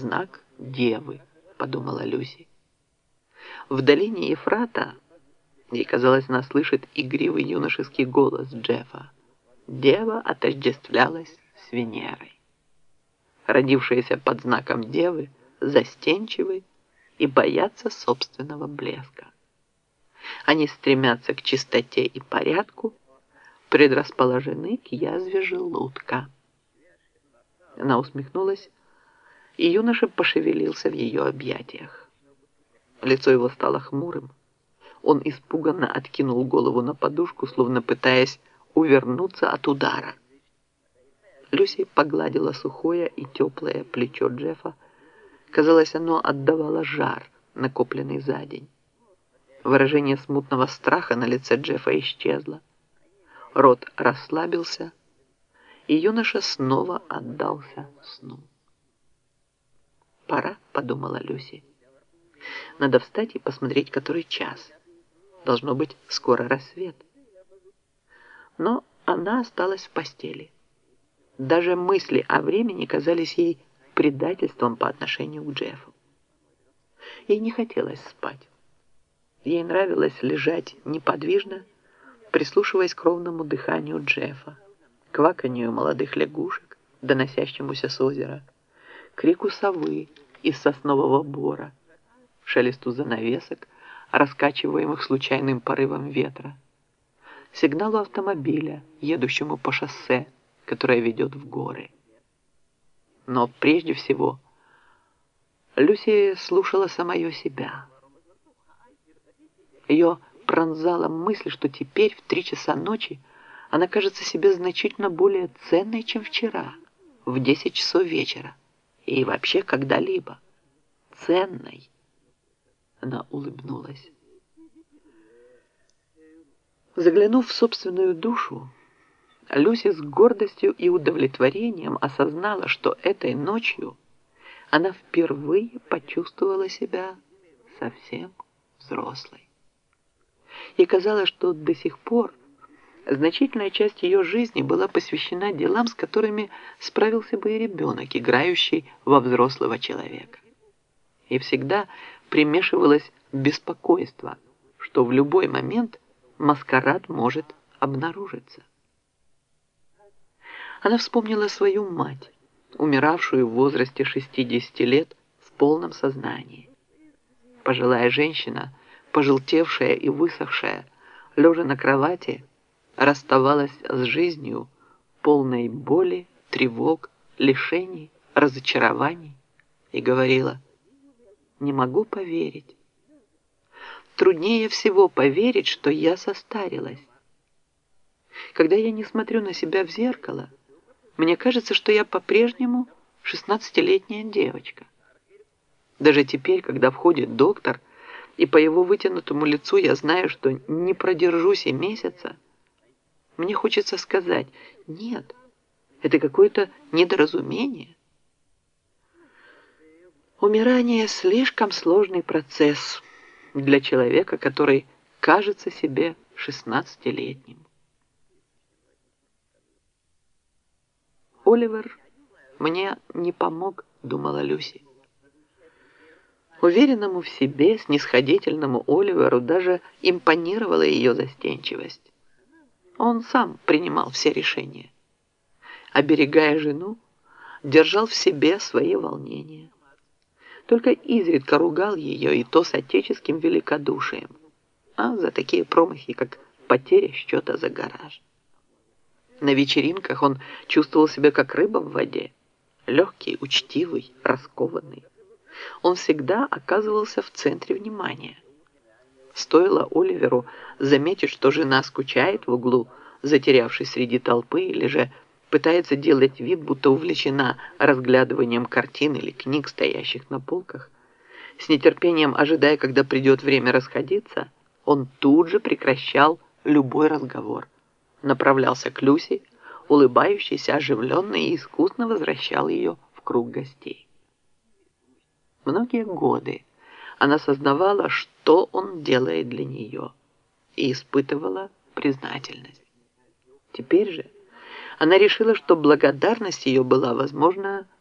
знак девы, подумала Люси. В долине Ефрата ей казалось, она слышит игривый юношеский голос Джеффа. Дева отождествлялась с Венерой. Родившаяся под знаком девы, застенчивы и боятся собственного блеска. Они стремятся к чистоте и порядку, предрасположены к язве желудка. Она усмехнулась, и юноша пошевелился в ее объятиях. Лицо его стало хмурым. Он испуганно откинул голову на подушку, словно пытаясь увернуться от удара. Люси погладила сухое и теплое плечо Джеффа. Казалось, оно отдавало жар, накопленный за день. Выражение смутного страха на лице Джеффа исчезло. Рот расслабился, и юноша снова отдался сну. «Пора», — подумала Люси. «Надо встать и посмотреть, который час. Должно быть, скоро рассвет». Но она осталась в постели. Даже мысли о времени казались ей предательством по отношению к Джеффу. Ей не хотелось спать. Ей нравилось лежать неподвижно, прислушиваясь к ровному дыханию Джеффа, кваканью молодых лягушек, доносящемуся с озера, крику совы из соснового бора, шелесту занавесок, раскачиваемых случайным порывом ветра, сигналу автомобиля, едущему по шоссе, которое ведет в горы. Но прежде всего Люси слушала самое себя. Ее пронзала мысль, что теперь в три часа ночи она кажется себе значительно более ценной, чем вчера, в десять часов вечера, и вообще когда-либо. Ценной. Она улыбнулась. Заглянув в собственную душу, Люси с гордостью и удовлетворением осознала, что этой ночью она впервые почувствовала себя совсем взрослой. Ей казалось, что до сих пор значительная часть ее жизни была посвящена делам, с которыми справился бы и ребенок, играющий во взрослого человека. И всегда примешивалось беспокойство, что в любой момент – маскарад может обнаружиться. Она вспомнила свою мать, умиравшую в возрасте 60 лет в полном сознании. Пожилая женщина, пожелтевшая и высохшая, лежа на кровати, расставалась с жизнью, полной боли, тревог, лишений, разочарований, и говорила, «Не могу поверить, труднее всего поверить, что я состарилась. Когда я не смотрю на себя в зеркало, мне кажется, что я по-прежнему шестнадцатилетняя девочка. Даже теперь, когда входит доктор, и по его вытянутому лицу я знаю, что не продержусь и месяца, мне хочется сказать «нет, это какое-то недоразумение». Умирание – слишком сложный процесс – для человека, который кажется себе шестнадцатилетним. Оливер мне не помог, думала Люси. Уверенному в себе, снисходительному Оливеру даже импонировала ее застенчивость. Он сам принимал все решения. Оберегая жену, держал в себе свои волнения только изредка ругал ее, и то с отеческим великодушием, а за такие промахи, как потеря счета за гараж. На вечеринках он чувствовал себя как рыба в воде, легкий, учтивый, раскованный. Он всегда оказывался в центре внимания. Стоило Оливеру заметить, что жена скучает в углу, затерявшись среди толпы, или же пытается делать вид, будто увлечена разглядыванием картин или книг, стоящих на полках. С нетерпением ожидая, когда придет время расходиться, он тут же прекращал любой разговор. Направлялся к Люси, улыбающийся, оживленный и искусно возвращал ее в круг гостей. Многие годы она сознавала, что он делает для нее, и испытывала признательность. Теперь же она решила, что благодарность ее была, возможно,